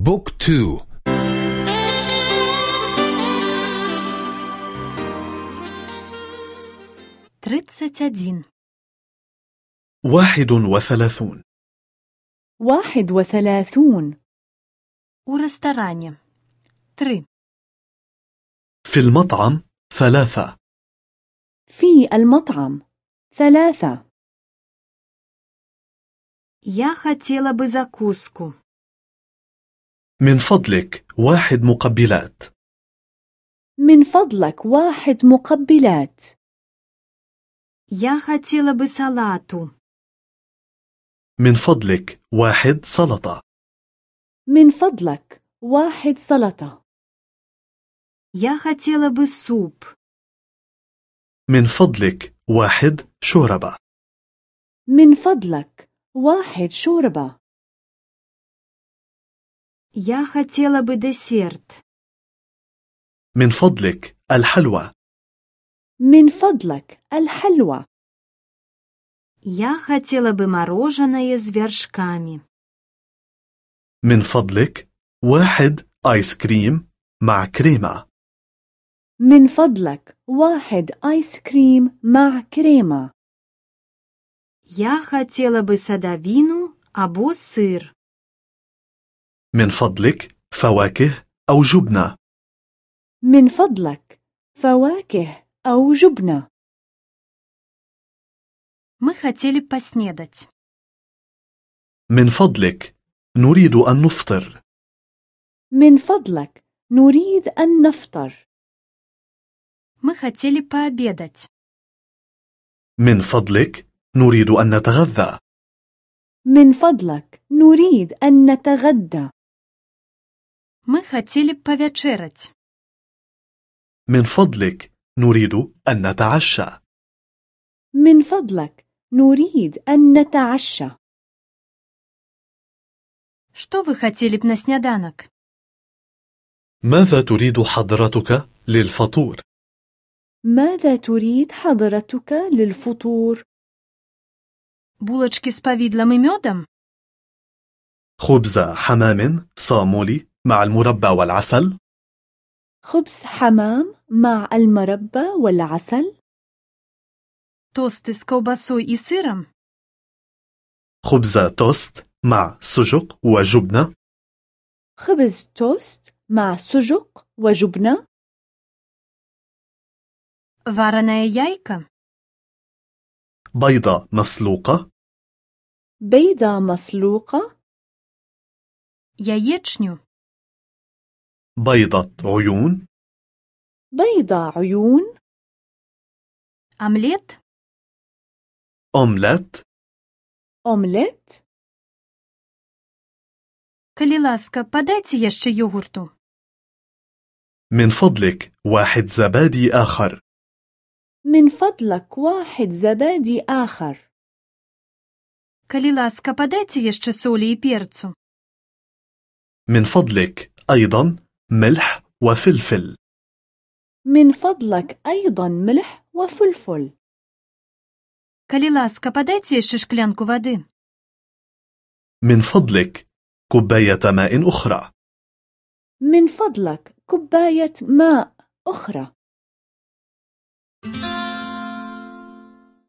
بوك تو тридцать один واحد وثلاثون واحد وثلاثون у ресторане три في المطعم ثلاثة في المطعم ثلاثة я хотела бы закуску من فضلك واحد مقبلات من فضلك واحد مقبلات я хотела бы салату من فضلك واحد سلطة من فضلك واحد سلطة я хотела бы суп من فضلك واحد شوربة من فضلك واحد شوربة я хотела бы десерт من فضلك الحلوى من فضلك الحلوى я хотела бы мороженое с вершками من فضلك واحد آيس كريم مع كريمة من فضلك واحد آيس كريم مع كريمة я хотела бы садовину або сыр من فضلك فواكه أو جبنة من فضلك فواكه أو جبنة мы хотели поснедать من فضلك نريد أن نفطر من فضلك نريد أن نفطر мы хотели пообедать من فضلك نريد أن نتغذى من فضلك نريد أن نتغدى мы хотели повечерять من فضلك نريد أن نتعشى من فضلك نريد أن نتعشى что вы хотели б на сняданок ماذا تريد حضرتك للفطور؟ ماذا تريد حضرتك للفطور؟ булочки с повидлом и медом خبز حمام صامولي مع المربى والعسل خبز حمام مع المربى والعسل тосты с колбасой и сыром خبز توست مع سجق وجبنة خبز توست مع سجق وجبنة вареное яйко بيضة مسلوقة بيضة مسلوقة яєчню بيضة عيون بيضة عيون омлет أومليت أومليت калі ласка подайте яшчэ йогурту من فضلك واحد زبادي آخر من فضلك واحد زبادي آخر калі ласка подайте яшчэ солі і перцу من فضلك أيضا ملح وفلفل من فضلك أيضا ملح وفلفل калі ласка подайте яшчэ шклянку вады من فضلك كوباية ماء أخرى من فضلك كوباية ماء أخرى